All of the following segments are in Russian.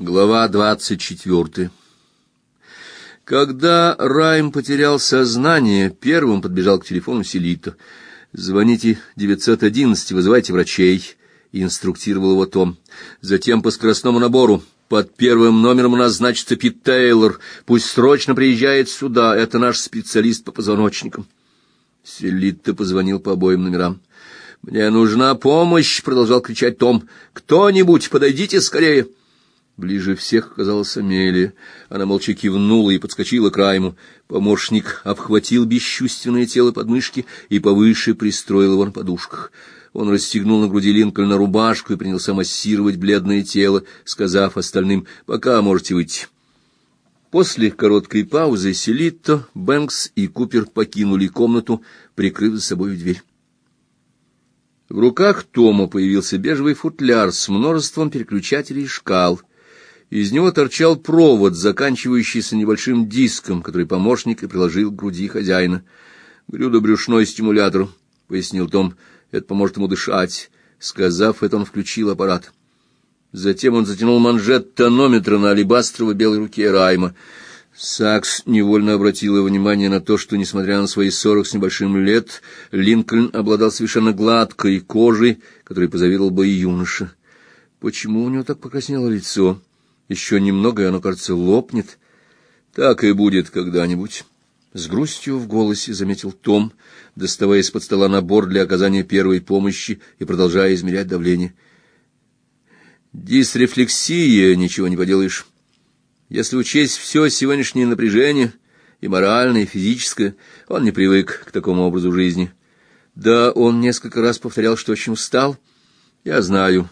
Глава двадцать четвертая. Когда Райм потерял сознание, первым подбежал к телефону Селито. «Звоните 911, вызывайте врачей», — инструктировал его Том. «Затем по скоростному набору. Под первым номером у нас значится Пит Тейлор. Пусть срочно приезжает сюда. Это наш специалист по позвоночникам». Селито позвонил по обоим номерам. «Мне нужна помощь!» — продолжал кричать Том. «Кто-нибудь, подойдите скорее!» Ближе всех оказалась Амелия. Она молча кивнула и подскочила к Райму. Помощник обхватил бесчувственное тело подмышки и повыше пристроил его на подушках. Он расстегнул на груди Линкольна рубашку и принялся массировать бледное тело, сказав остальным «пока можете выйти». После короткой паузы Селитто, Бэнкс и Купер покинули комнату, прикрыв за собой дверь. В руках Тома появился бежевый футляр с множеством переключателей и шкал — из него торчал провод, заканчивающийся небольшим диском, который помощник и приложил к груди хозяина. «Брюдо-брюшной стимулятор», — пояснил Том, — «это поможет ему дышать». Сказав это, он включил аппарат. Затем он затянул манжет тонометра на алебастрово белой руке Райма. Сакс невольно обратил внимание на то, что, несмотря на свои сорок с небольшим лет, Линкольн обладал совершенно гладкой кожей, которой позавидовал бы и юноша. Почему у него так покраснело лицо? Еще немного, и оно, кажется, лопнет. Так и будет когда-нибудь. С грустью в голосе заметил Том, доставая из-под стола набор для оказания первой помощи и продолжая измерять давление. Дисрефлексия, ничего не поделаешь. Если учесть все сегодняшнее напряжение, и моральное, и физическое, он не привык к такому образу жизни. Да, он несколько раз повторял, что очень устал. Я знаю.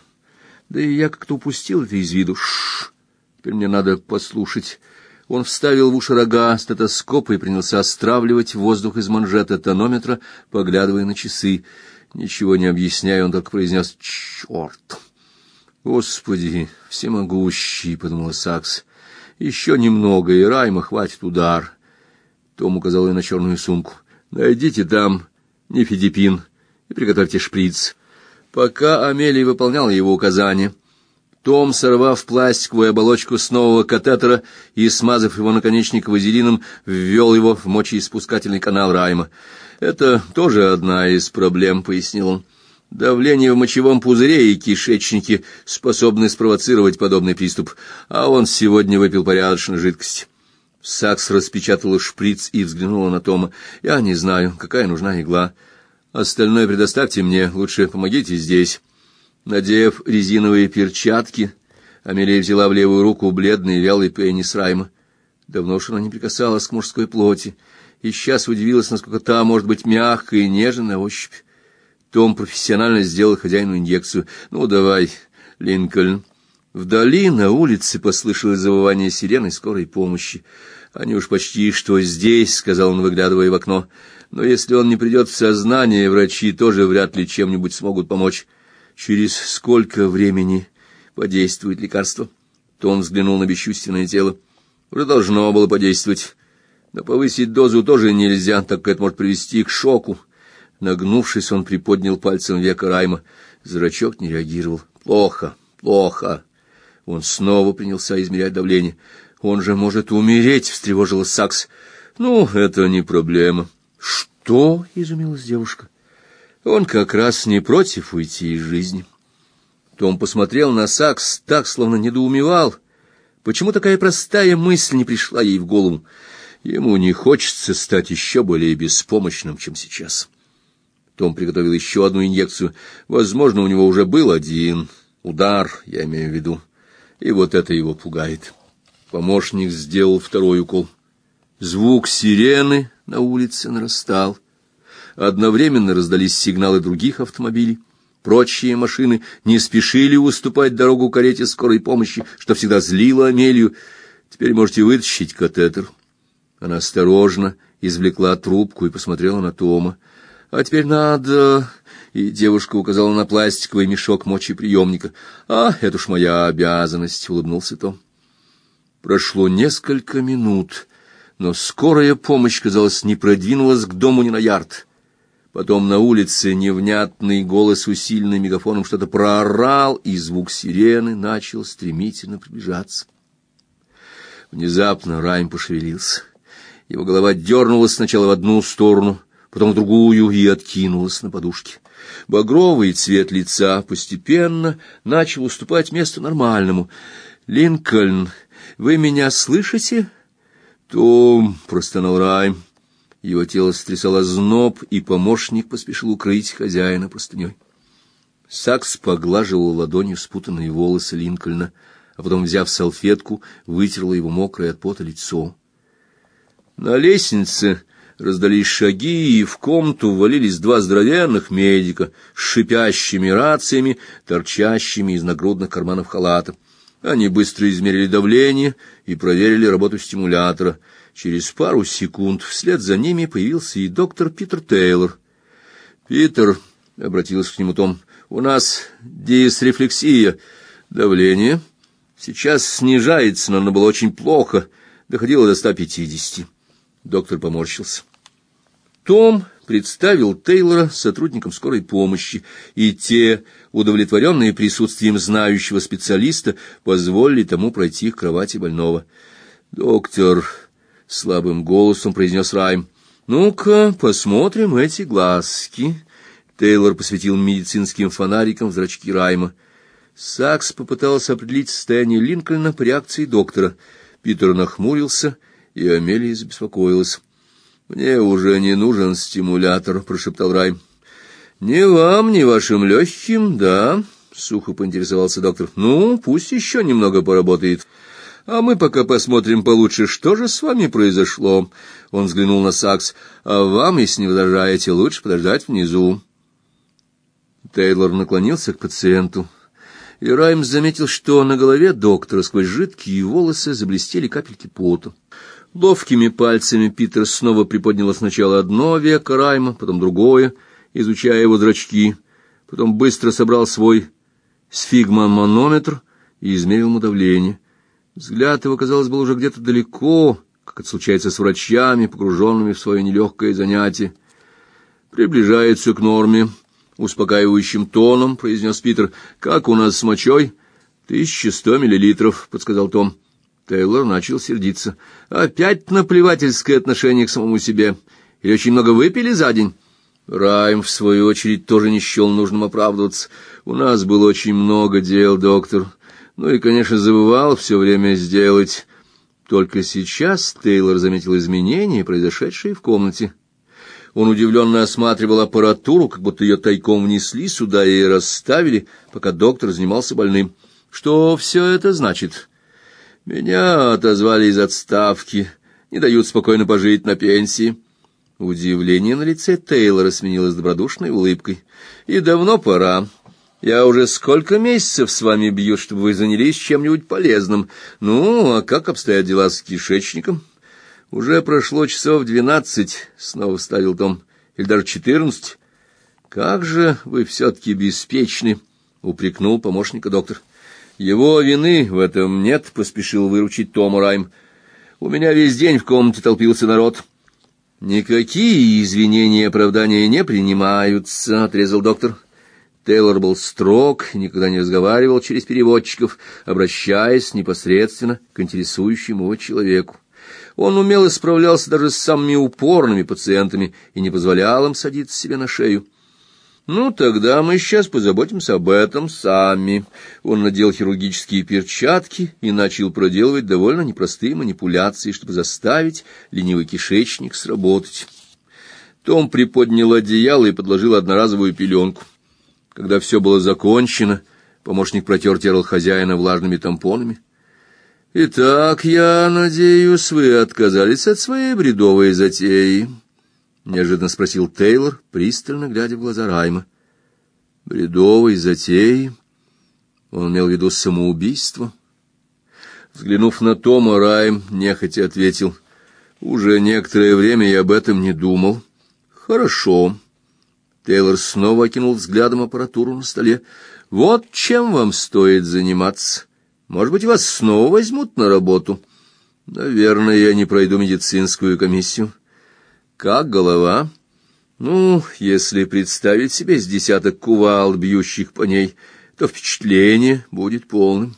Да и я как-то упустил это из виду. Шш! Теперь мне надо послушать. Он вставил в уши рога стетоскоп и принялся остравливать воздух из манжета тонометра, поглядывая на часы. Ничего не объясняя, он только произнес «Черт!» «Господи, всемогущий!» — подумала Сакс. «Еще немного, и Райма хватит удар». Том указал ей на черную сумку. «Найдите там нефидипин и приготовьте шприц». Пока Амелия выполняла его указания, том, сорвав пластиковую оболочку с нового катетера и смазав его наконечник вазелином, ввел его в мочеиспускательный канал Райма. «Это тоже одна из проблем», — пояснил он. «Давление в мочевом пузыре и кишечнике способны спровоцировать подобный приступ, а он сегодня выпил порядочно жидкости». Сакс распечатала шприц и взглянула на Тома. «Я не знаю, какая нужна игла. Остальное предоставьте мне, лучше помогите здесь». Надев резиновые перчатки, Амелия взяла в левую руку бледный вялый пенис Райма. Давно уж она не прикасалась к мужской плоти, и сейчас удивилась, насколько та может быть мягкой и нежной на ощупь. Том профессионально сделал хозяину инъекцию. «Ну, давай, Линкольн». Вдали на улице послышалось завывание сирены скорой помощи. «Они уж почти что здесь», — сказал он, выглядывая в окно. «Но если он не придет в сознание, врачи тоже вряд ли чем-нибудь смогут помочь». Через сколько времени подействует лекарство? Том взглянул на бесчувственное тело. Уже должно было подействовать. Но повысить дозу тоже нельзя, так как это может привести к шоку. Нагнувшись, он приподнял пальцем века Райма. Зрачок не реагировал. Плохо, плохо. Он снова принялся измерять давление. Он же может умереть, встревожилась Сакс. Ну, это не проблема. Что? изумилась девушка. Он как раз не против уйти из жизни. Том посмотрел на Сакс так, словно недоумевал. Почему такая простая мысль не пришла ей в голову? Ему не хочется стать еще более беспомощным, чем сейчас. Том приготовил еще одну инъекцию. Возможно, у него уже был один удар, я имею в виду. И вот это его пугает. Помощник сделал второй укол. Звук сирены на улице нарастал. Одновременно раздались сигналы других автомобилей. Прочие машины не спешили уступать дорогу карете скорой помощи, что всегда злило Амелию. «Теперь можете вытащить катетер». Она осторожно извлекла трубку и посмотрела на Тома. «А теперь надо...» И девушка указала на пластиковый мешок мочеприемника. «А, это уж моя обязанность», — улыбнулся Том. Прошло несколько минут, но скорая помощь, казалось, не продвинулась к дому ни на ярд. Потом на улице невнятный голос, усиленный мегафоном, что-то проорал, и звук сирены начал стремительно приближаться. Внезапно Райм пошевелился. Его голова дернулась сначала в одну сторону, потом в другую и откинулась на подушке. Багровый цвет лица постепенно начал уступать место нормальному. «Линкольн, вы меня слышите?» «Том», — простонал Райм. Его тело стрясало зноб, и помощник поспешил укрыть хозяина простыней. Сакс поглаживал ладонью спутанные волосы Линкольна, а потом, взяв салфетку, вытерла его мокрое от пота лицо. На лестнице раздались шаги, и в комнату ввалились два здоровенных медика с шипящими рациями, торчащими из нагрудных карманов халата. Они быстро измерили давление и проверили работу стимулятора. Через пару секунд вслед за ними появился и доктор Питер Тейлор. «Питер», — обратился к нему Том, — «у нас дисрефлексия. Давление сейчас снижается, но оно было очень плохо, доходило до 150». Доктор поморщился. Том представил Тейлора сотрудникам скорой помощи, и те, удовлетворенные присутствием знающего специалиста, позволили тому пройти к кровати больного. «Доктор», — слабым голосом произнес Райм, — «ну-ка, посмотрим эти глазки». Тейлор посветил медицинским фонариком в зрачки Райма. Сакс попытался определить состояние Линкольна по реакции доктора. Питер нахмурился, и Амелия забеспокоилась. «Мне уже не нужен стимулятор», — прошептал Рай. «Не вам, ни вашим легким, да?» — сухо поинтересовался доктор. «Ну, пусть еще немного поработает. А мы пока посмотрим получше, что же с вами произошло». Он взглянул на Сакс. «А вам, если не возражаете, лучше подождать внизу». Тейлор наклонился к пациенту, и Раймс заметил, что на голове доктора сквозь жидкие волосы заблестели капельки пота. Ловкими пальцами Питер снова приподнял сначала одно веко Райма, потом другое, изучая его зрачки, потом быстро собрал свой сфигмоманометр и измерил ему давление. Взгляд его, казалось, был уже где-то далеко, как это случается с врачами, погруженными в свое нелегкое занятие. «Приближается к норме», — успокаивающим тоном произнес Питер. «Как у нас с мочой?» «Тысяча сто миллилитров», — подсказал Том. Тейлор начал сердиться. «Опять наплевательское отношение к самому себе. Или очень много выпили за день?» Райм, в свою очередь, тоже не счел нужным оправдываться. «У нас было очень много дел, доктор. Ну и, конечно, забывал все время сделать». Только сейчас Тейлор заметил изменения, произошедшие в комнате. Он удивленно осматривал аппаратуру, как будто ее тайком внесли сюда и расставили, пока доктор занимался больным. «Что все это значит?» Меня отозвали из отставки, не дают спокойно пожить на пенсии. Удивление на лице Тейлора сменилось добродушной улыбкой. И давно пора. Я уже сколько месяцев с вами бью, чтобы вы занялись чем-нибудь полезным. Ну, а как обстоят дела с кишечником? Уже прошло часов двенадцать, снова вставил Том, или даже четырнадцать. Как же вы все-таки беспечны, упрекнул помощника доктор. Его вины в этом нет, поспешил выручить Том Райм. У меня весь день в комнате толпился народ. Никакие извинения и оправдания не принимаются, отрезал доктор. Тейлор был строг, никогда не разговаривал через переводчиков, обращаясь непосредственно к интересующему его человеку. Он умело справлялся даже с самыми упорными пациентами и не позволял им садиться себе на шею. «Ну, тогда мы сейчас позаботимся об этом сами». Он надел хирургические перчатки и начал проделывать довольно непростые манипуляции, чтобы заставить ленивый кишечник сработать. Том приподнял одеяло и подложил одноразовую пеленку. Когда все было закончено, помощник протер тело хозяина влажными тампонами. «Итак, я надеюсь, вы отказались от своей бредовой затеи» неожиданно спросил Тейлор, пристально глядя в глаза Райма. Бредовой затеи. Он имел в виду самоубийство. Взглянув на Тома, Райм нехотя ответил: "Уже некоторое время я об этом не думал". "Хорошо". Тейлор снова окинул взглядом аппаратуру на столе. "Вот чем вам стоит заниматься. Может быть, вас снова возьмут на работу. Наверное, я не пройду медицинскую комиссию. Как голова? Ну, если представить себе с десяток кувал, бьющих по ней, то впечатление будет полным.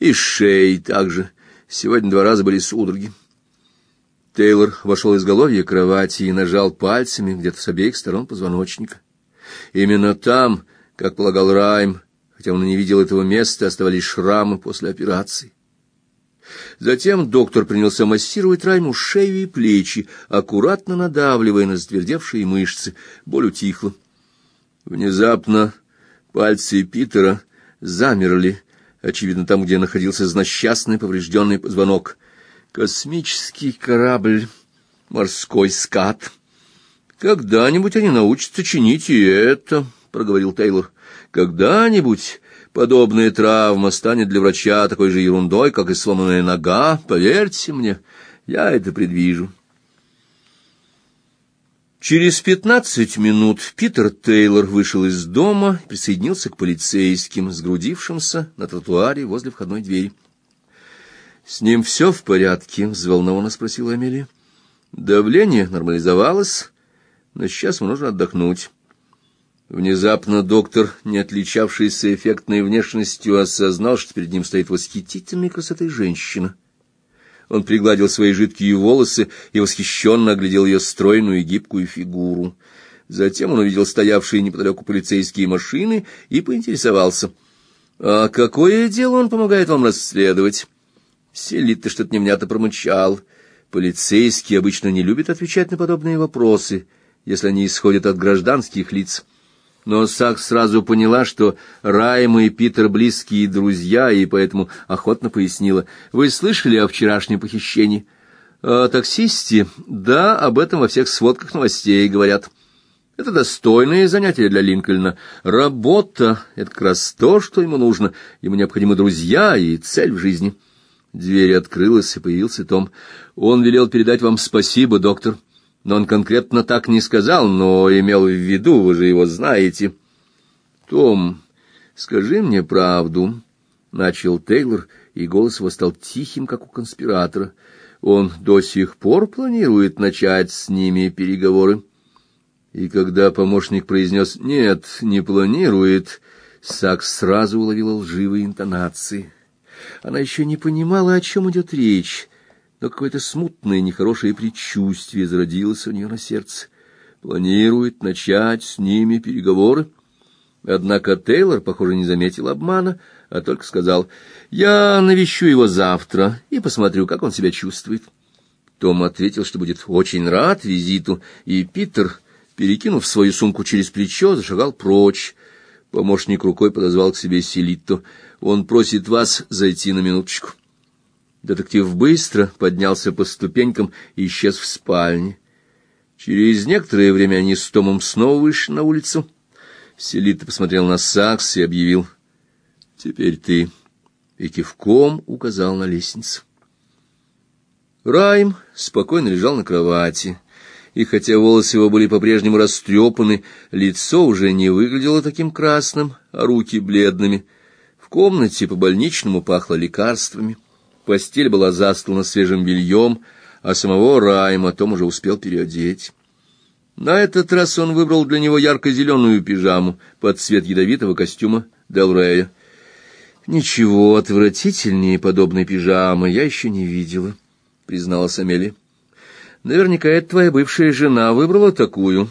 И шеи также. Сегодня два раза были судороги. Тейлор вошел из головья кровати и нажал пальцами где-то с обеих сторон позвоночника. Именно там, как полагал Райм, хотя он не видел этого места, оставались шрамы после операции. Затем доктор принялся массировать Райму шею и плечи, аккуратно надавливая на затвердевшие мышцы. Боль утихла. Внезапно пальцы Питера замерли, очевидно, там, где находился злосчастный поврежденный позвонок. Космический корабль, морской скат. Когда-нибудь они научатся чинить и это, проговорил Тейлор. Когда-нибудь Подобная травма станет для врача такой же ерундой, как и сломанная нога, поверьте мне, я это предвижу. Через пятнадцать минут Питер Тейлор вышел из дома и присоединился к полицейским, сгрудившимся на тротуаре возле входной двери. «С ним все в порядке?» — взволнованно спросила Амелия. «Давление нормализовалось, но сейчас ему нужно отдохнуть». Внезапно доктор, не отличавшийся эффектной внешностью, осознал, что перед ним стоит восхитительной красоты женщина. Он пригладил свои жидкие волосы и восхищенно оглядел ее стройную и гибкую фигуру. Затем он увидел стоявшие неподалеку полицейские машины и поинтересовался. «А какое дело он помогает вам расследовать?» Селит-то что-то невнятно промычал. Полицейские обычно не любят отвечать на подобные вопросы, если они исходят от гражданских лиц но Сакс сразу поняла, что Райм и Питер близкие друзья, и поэтому охотно пояснила. «Вы слышали о вчерашнем похищении?» «О таксисте?» «Да, об этом во всех сводках новостей говорят». Это достойное занятие для Линкольна. Работа — это как раз то, что ему нужно. Ему необходимы друзья и цель в жизни. Дверь открылась, и появился Том. Он велел передать вам спасибо, доктор но он конкретно так не сказал, но имел в виду, вы же его знаете. Том, скажи мне правду, начал Тейлор, и голос его стал тихим, как у конспиратора. Он до сих пор планирует начать с ними переговоры. И когда помощник произнес «нет, не планирует», Сакс сразу уловила лживые интонации. Она еще не понимала, о чем идет речь, но какое-то смутное нехорошее предчувствие зародилось у нее на сердце. Планирует начать с ними переговоры. Однако Тейлор, похоже, не заметил обмана, а только сказал, «Я навещу его завтра и посмотрю, как он себя чувствует». Том ответил, что будет очень рад визиту, и Питер, перекинув свою сумку через плечо, зашагал прочь. Помощник рукой подозвал к себе Селитто. «Он просит вас зайти на минуточку». Детектив быстро поднялся по ступенькам и исчез в спальне. Через некоторое время они с Томом снова вышли на улицу. Селита посмотрел на Сакс и объявил «Теперь ты». И кивком указал на лестницу. Райм спокойно лежал на кровати, и хотя волосы его были по-прежнему растрепаны, лицо уже не выглядело таким красным, а руки бледными. В комнате по-больничному пахло лекарствами. Постель была застлана свежим бельем, а самого Райма Том уже успел переодеть. На этот раз он выбрал для него ярко-зеленую пижаму под цвет ядовитого костюма Делрея. «Ничего отвратительнее подобной пижамы я еще не видела», — призналась Амелия. «Наверняка это твоя бывшая жена выбрала такую».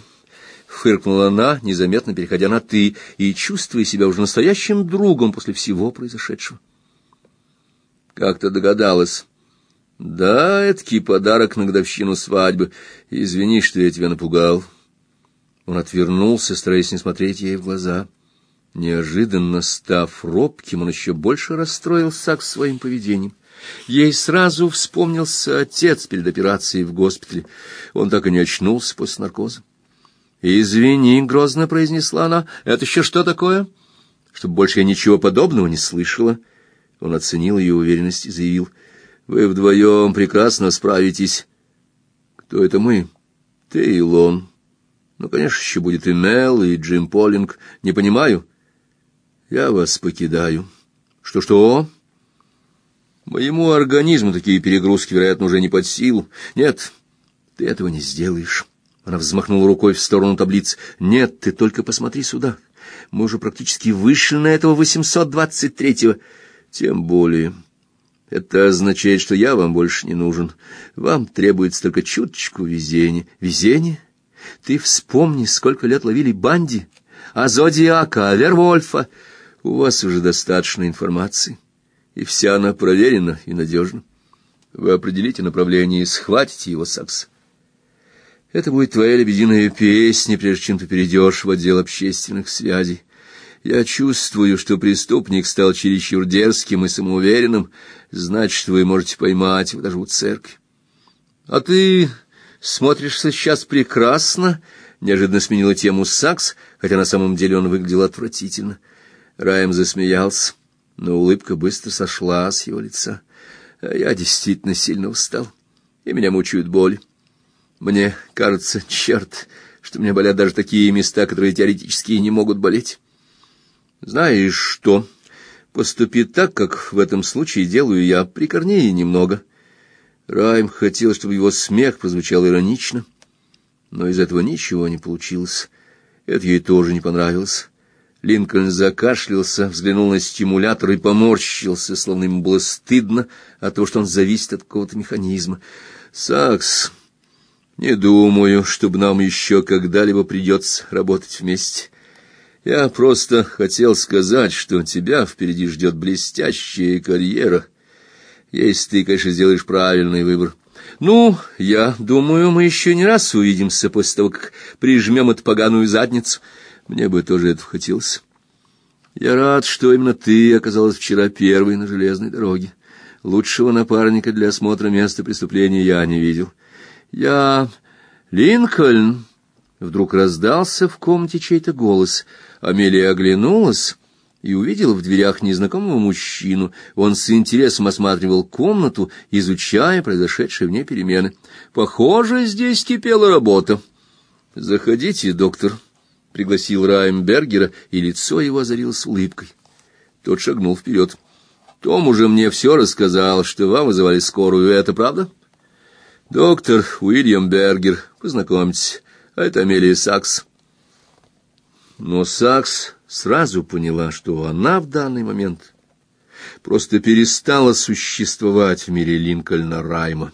Фыркнула она, незаметно переходя на «ты» и чувствуя себя уже настоящим другом после всего произошедшего. Как-то догадалась. Да, это подарок на годовщину свадьбы. Извини, что я тебя напугал. Он отвернулся, стараясь не смотреть ей в глаза. Неожиданно, став робким, он еще больше расстроил Сакс своим поведением. Ей сразу вспомнился отец перед операцией в госпитале. Он так и не очнулся после наркоза. «Извини», — грозно произнесла она, — «это еще что такое?» «Чтобы больше я ничего подобного не слышала». Он оценил ее уверенность и заявил, «Вы вдвоем прекрасно справитесь». «Кто это мы?» «Ты и Лон». «Ну, конечно, еще будет и Мел, и Джим Полинг. Не понимаю». «Я вас покидаю». «Что-что?» «Моему организму такие перегрузки, вероятно, уже не под силу. Нет, ты этого не сделаешь». Она взмахнула рукой в сторону таблиц. «Нет, ты только посмотри сюда. Мы уже практически вышли на этого 823-го. Тем более. Это означает, что я вам больше не нужен. Вам требуется только чуточку везения. Везение? Ты вспомни, сколько лет ловили банди, а Зодиака, а Вервольфа. У вас уже достаточно информации, и вся она проверена и надежна. Вы определите направление и схватите его, Сакс. Это будет твоя лебединая песня, прежде чем ты перейдешь в отдел общественных связей. Я чувствую, что преступник стал чересчур дерзким и самоуверенным, значит, вы можете поймать его даже у церкви. А ты смотришься сейчас прекрасно, неожиданно сменила тему Сакс, хотя на самом деле он выглядел отвратительно. Раем засмеялся, но улыбка быстро сошла с его лица. А я действительно сильно устал, и меня мучают боли. Мне кажется, черт, что мне болят даже такие места, которые теоретически не могут болеть. Знаешь что? Поступи так, как в этом случае делаю я, прикорнее немного. Райм хотел, чтобы его смех прозвучал иронично, но из этого ничего не получилось. Это ей тоже не понравилось. Линкольн закашлялся, взглянул на стимулятор и поморщился, словно ему было стыдно от того, что он зависит от какого-то механизма. «Сакс, не думаю, чтобы нам еще когда-либо придется работать вместе. Я просто хотел сказать, что тебя впереди ждет блестящая карьера, если ты, конечно, сделаешь правильный выбор. Ну, я думаю, мы еще не раз увидимся после того, как прижмем эту поганую задницу. Мне бы тоже этого хотелось. Я рад, что именно ты оказалась вчера первой на железной дороге. Лучшего напарника для осмотра места преступления я не видел. Я... Линкольн! Вдруг раздался в комнате чей-то голос. Амелия оглянулась и увидела в дверях незнакомого мужчину. Он с интересом осматривал комнату, изучая произошедшие в ней перемены. Похоже, здесь кипела работа. «Заходите, доктор», — пригласил Раймбергера, и лицо его озарилось улыбкой. Тот шагнул вперед. «Том уже мне все рассказал, что вам вызывали скорую, это правда?» Доктор Уильям Бергер, познакомьтесь, а это Амелия Сакс. Но Сакс сразу поняла, что она в данный момент просто перестала существовать в мире Линкольна Райма.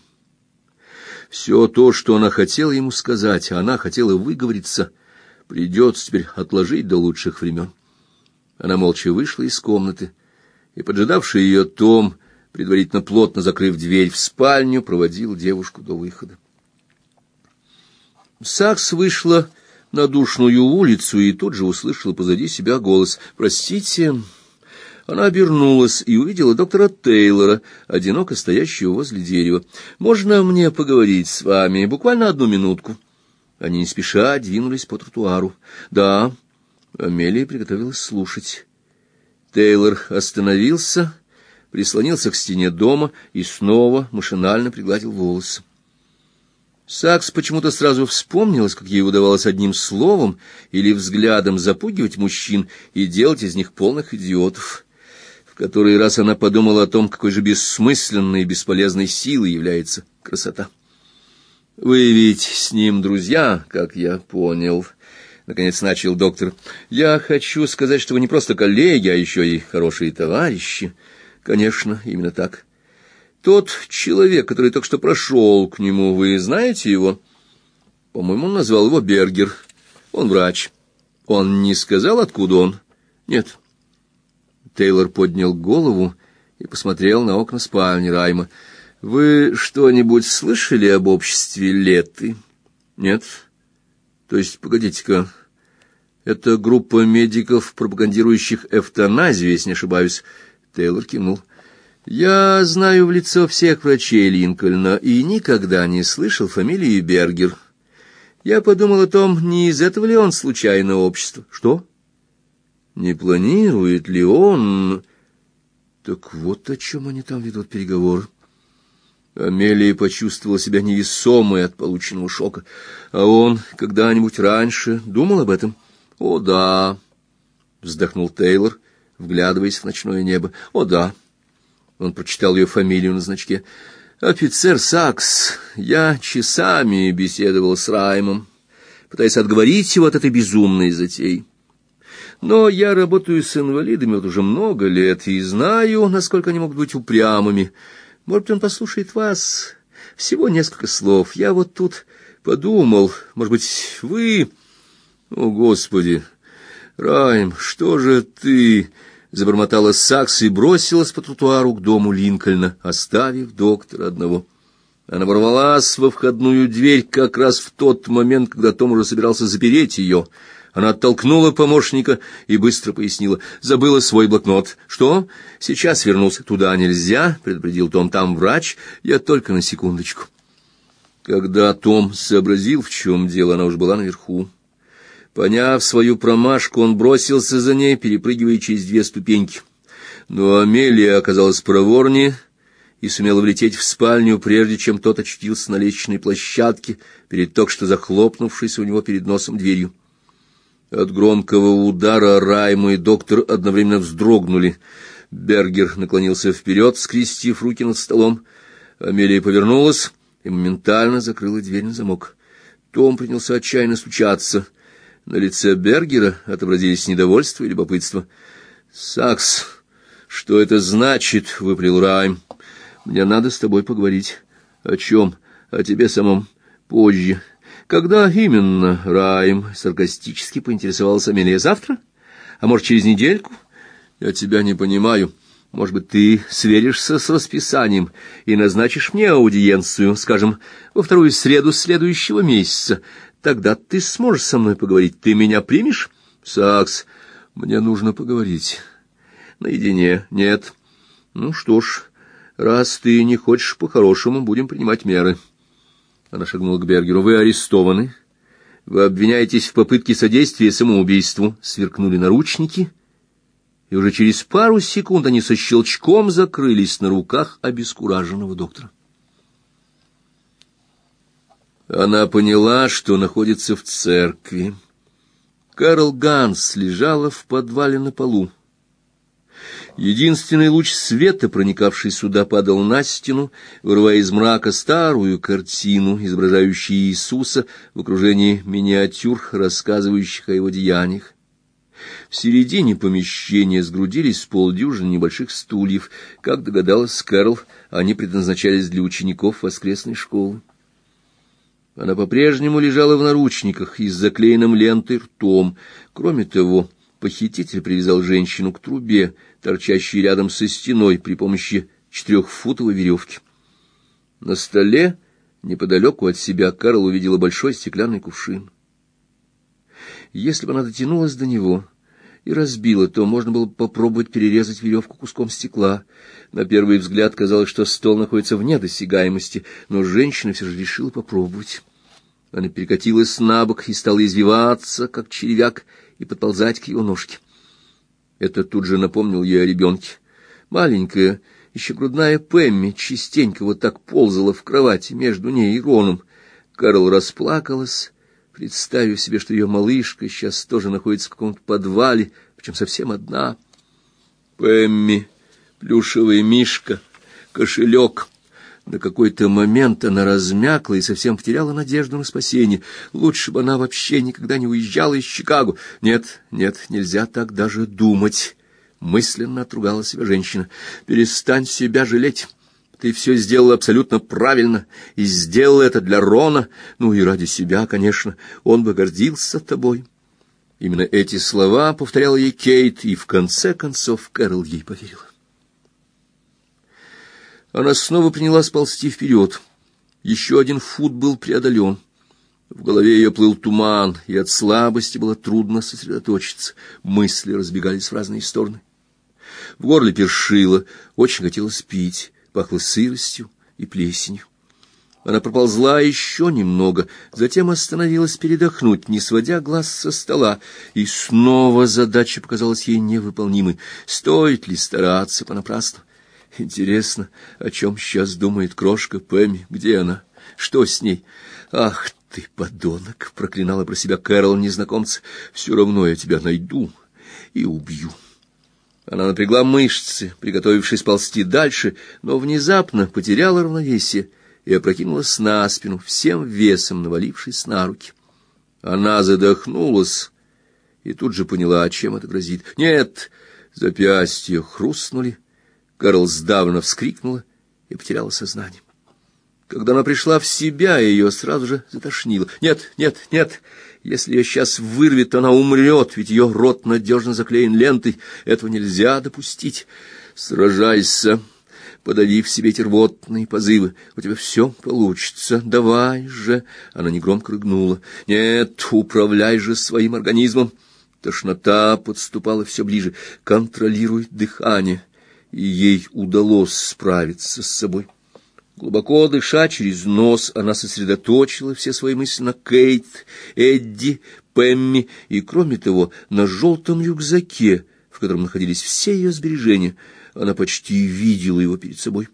Все то, что она хотела ему сказать, а она хотела выговориться, придется теперь отложить до лучших времен. Она молча вышла из комнаты, и поджидавший ее Том предварительно плотно закрыв дверь в спальню, проводил девушку до выхода. Сакс вышла на душную улицу и тут же услышала позади себя голос «Простите». Она обернулась и увидела доктора Тейлора, одиноко стоящего возле дерева. «Можно мне поговорить с вами? Буквально одну минутку». Они не спеша двинулись по тротуару. «Да». Амелия приготовилась слушать. Тейлор остановился прислонился к стене дома и снова машинально пригладил волосы. Сакс почему-то сразу вспомнилось, как ей удавалось одним словом или взглядом запугивать мужчин и делать из них полных идиотов. В который раз она подумала о том, какой же бессмысленной и бесполезной силой является красота. «Вы ведь с ним друзья, как я понял», — наконец начал доктор. «Я хочу сказать, что вы не просто коллеги, а еще и хорошие товарищи». Конечно, именно так. Тот человек, который только что прошел к нему, вы знаете его? По-моему, он назвал его Бергер. Он врач. Он не сказал, откуда он? Нет. Тейлор поднял голову и посмотрел на окна спальни Райма. Вы что-нибудь слышали об обществе Леты? Нет. То есть, погодите-ка, это группа медиков, пропагандирующих эвтаназию, если не ошибаюсь. Тейлор кивнул. «Я знаю в лицо всех врачей Линкольна и никогда не слышал фамилии Бергер. Я подумал о том, не из этого ли он случайно общество. Что? Не планирует ли он...» Так вот о чем они там ведут переговоры. Амелия почувствовала себя невесомой от полученного шока. А он когда-нибудь раньше думал об этом? О, да, вздохнул Тейлор вглядываясь в ночное небо. О, да. Он прочитал ее фамилию на значке. Офицер Сакс. Я часами беседовал с Раймом. пытаясь отговорить его от этой безумной затеи. Но я работаю с инвалидами вот уже много лет и знаю, насколько они могут быть упрямыми. Может он послушает вас. Всего несколько слов. Я вот тут подумал, может быть, вы... О, Господи! Райм, что же ты... Забормотала Сакс и бросилась по тротуару к дому Линкольна, оставив доктора одного. Она ворвалась во входную дверь как раз в тот момент, когда Том уже собирался запереть ее — она оттолкнула помощника и быстро пояснила. Забыла свой блокнот. «Что? Сейчас вернулся. Туда нельзя», — предупредил Том. «Там врач. Я только на секундочку». Когда Том сообразил, в чем дело, она уж была наверху. Поняв свою промашку, он бросился за ней, перепрыгивая через две ступеньки. Но Амелия оказалась проворнее и сумела влететь в спальню, прежде чем тот очутился на лестничной площадке перед только что захлопнувшейся у него перед носом дверью. От громкого удара Райму и доктор одновременно вздрогнули. Бергер наклонился вперед, скрестив руки над столом. Амелия повернулась и моментально закрыла дверь на замок. Том принялся отчаянно стучаться. На лице Бергера отобразились недовольство и любопытство. «Сакс, что это значит?» — выплел Райм. «Мне надо с тобой поговорить». «О чем? О тебе самом. Позже». Когда именно, Райм? Саркастически поинтересовался Амелия. Завтра? А может, через недельку? Я тебя не понимаю. Может быть, ты сверишься с расписанием и назначишь мне аудиенцию, скажем, во вторую среду следующего месяца. Тогда ты сможешь со мной поговорить. Ты меня примешь? Сакс, мне нужно поговорить. Наедине. Нет. Ну что ж, раз ты не хочешь по-хорошему, будем принимать меры. Она шагнула к Бергеру. «Вы арестованы. Вы обвиняетесь в попытке содействия самоубийству». Сверкнули наручники, и уже через пару секунд они со щелчком закрылись на руках обескураженного доктора. Она поняла, что находится в церкви. Карл Ганс лежала в подвале на полу. Единственный луч света, проникавший сюда, падал на стену, вырывая из мрака старую картину, изображающую Иисуса в окружении миниатюр, рассказывающих о его деяниях. В середине помещения сгрудились полдюжины небольших стульев. Как догадалась Кэрол, они предназначались для учеников воскресной школы. Она по-прежнему лежала в наручниках и с заклеенным лентой ртом. Кроме того, похититель привязал женщину к трубе, торчащей рядом со стеной при помощи четырехфутовой веревки. На столе, неподалеку от себя, Карл увидела большой стеклянный кувшин. Если бы она дотянулась до него и разбила, то можно было бы попробовать перерезать веревку куском стекла. На первый взгляд казалось, что стол находится вне досягаемости, но женщина все же решила попробовать. Она перекатилась на бок и стала извиваться, как червяк, и подползать к его ножке. Это тут же напомнил ей о ребенке. Маленькая, еще грудная Пэмми частенько вот так ползала в кровати между ней и Роном. Карл расплакалась, представив себе, что ее малышка сейчас тоже находится в каком-то подвале, причем совсем одна. Пэмми, плюшевый мишка, кошелек — на какой-то момент она размякла и совсем потеряла надежду на спасение. Лучше бы она вообще никогда не уезжала из Чикаго. Нет, нет, нельзя так даже думать. Мысленно отругала себя женщина. Перестань себя жалеть. Ты все сделала абсолютно правильно и сделала это для Рона, ну и ради себя, конечно. Он бы гордился тобой. Именно эти слова повторяла ей Кейт, и в конце концов Кэрол ей поверила. Она снова принялась ползти вперед. Еще один фут был преодолен. В голове ее плыл туман, и от слабости было трудно сосредоточиться. Мысли разбегались в разные стороны. В горле першило, очень хотелось пить, пахло сыростью и плесенью. Она проползла еще немного, затем остановилась передохнуть, не сводя глаз со стола, и снова задача показалась ей невыполнимой. Стоит ли стараться понапрасну? Интересно, о чем сейчас думает крошка Пэмми? Где она? Что с ней? Ах ты, подонок! Проклинала про себя Кэрол незнакомца. Все равно я тебя найду и убью. Она напрягла мышцы, приготовившись ползти дальше, но внезапно потеряла равновесие и опрокинулась на спину, всем весом навалившись на руки. Она задохнулась и тут же поняла, чем это грозит. «Нет!» Запястья хрустнули. Карл сдавленно вскрикнула и потеряла сознание. Когда она пришла в себя, ее сразу же затошнило. «Нет, нет, нет! Если ее сейчас вырвет, она умрет, ведь ее рот надежно заклеен лентой. Этого нельзя допустить. Сражайся!» подавив себе эти позывы. У тебя все получится, давай же. Она негромко рыгнула. Нет, управляй же своим организмом. Тошнота подступала все ближе. Контролируй дыхание. И ей удалось справиться с собой. Глубоко дыша через нос, она сосредоточила все свои мысли на Кейт, Эдди, Пемми и, кроме того, на желтом рюкзаке, в котором находились все ее сбережения — она почти видела его перед собой.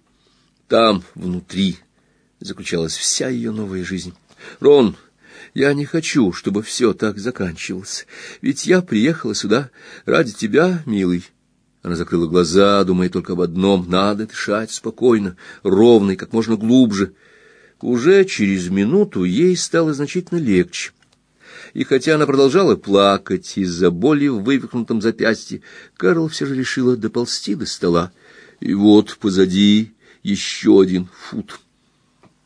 Там, внутри, заключалась вся ее новая жизнь. «Рон, я не хочу, чтобы все так заканчивалось, ведь я приехала сюда ради тебя, милый». Она закрыла глаза, думая только об одном — надо дышать спокойно, ровно и как можно глубже. Уже через минуту ей стало значительно легче и хотя она продолжала плакать из-за боли в вывихнутом запястье, Карл все же решила доползти до стола. И вот позади еще один фут.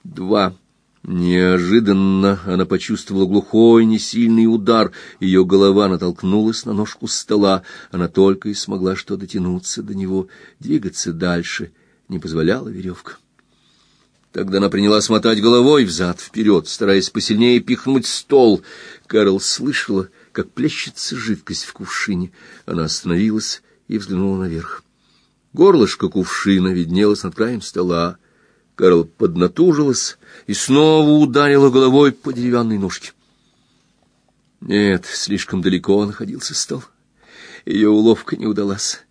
Два. Неожиданно она почувствовала глухой, несильный удар. Ее голова натолкнулась на ножку стола. Она только и смогла что дотянуться до него. Двигаться дальше не позволяла веревка. Тогда она принялась мотать головой взад-вперед, стараясь посильнее пихнуть стол. Карл слышала, как плещется жидкость в кувшине. Она остановилась и взглянула наверх. Горлышко кувшина виднелось над краем стола. Карл поднатужилась и снова ударила головой по деревянной ножке. Нет, слишком далеко находился стол. Ее уловка не удалась.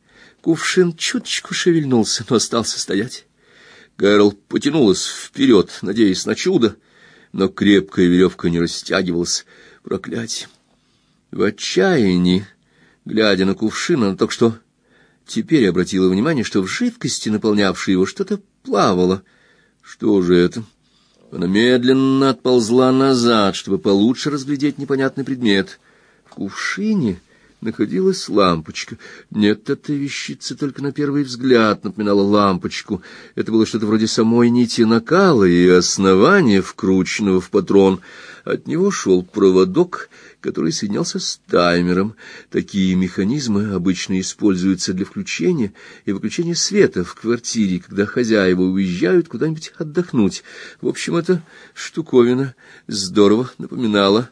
Кувшин чуточку шевельнулся, но остался стоять. Кэрол потянулась вперед, надеясь на чудо, но крепкая веревка не растягивалась. Проклятие! В отчаянии, глядя на кувшин, она только что теперь обратила внимание, что в жидкости, наполнявшей его, что-то плавало. Что же это? Она медленно отползла назад, чтобы получше разглядеть непонятный предмет. В кувшине находилась лампочка. Нет, эта вещица только на первый взгляд напоминала лампочку. Это было что-то вроде самой нити накала и основания, вкрученного в патрон. От него шел проводок, который соединялся с таймером. Такие механизмы обычно используются для включения и выключения света в квартире, когда хозяева уезжают куда-нибудь отдохнуть. В общем, эта штуковина здорово напоминала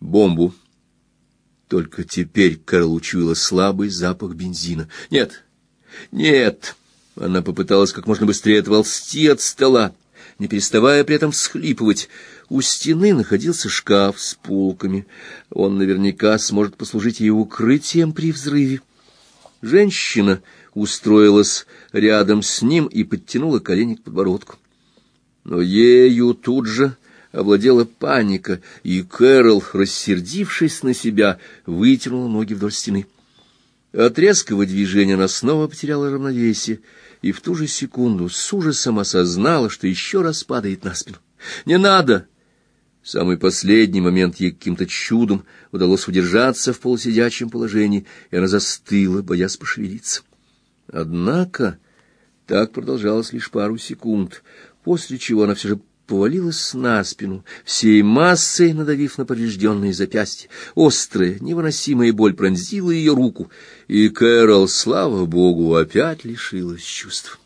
бомбу. Только теперь Кэрол учуяла слабый запах бензина. «Нет! Нет!» Она попыталась как можно быстрее отползти от стола, не переставая при этом всхлипывать. У стены находился шкаф с полками. Он наверняка сможет послужить ей укрытием при взрыве. Женщина устроилась рядом с ним и подтянула колени к подбородку. Но ею тут же овладела паника, и Кэрол, рассердившись на себя, вытянула ноги вдоль стены. От резкого движения она снова потеряла равновесие, и в ту же секунду с ужасом осознала, что еще раз падает на спину. «Не надо!» В самый последний момент ей каким-то чудом удалось удержаться в полусидячем положении, и она застыла, боясь пошевелиться. Однако так продолжалось лишь пару секунд, после чего она все же повалилась на спину, всей массой надавив на поврежденные запястья. Острая, невыносимая боль пронзила ее руку, и Кэрол, слава богу, опять лишилась чувств.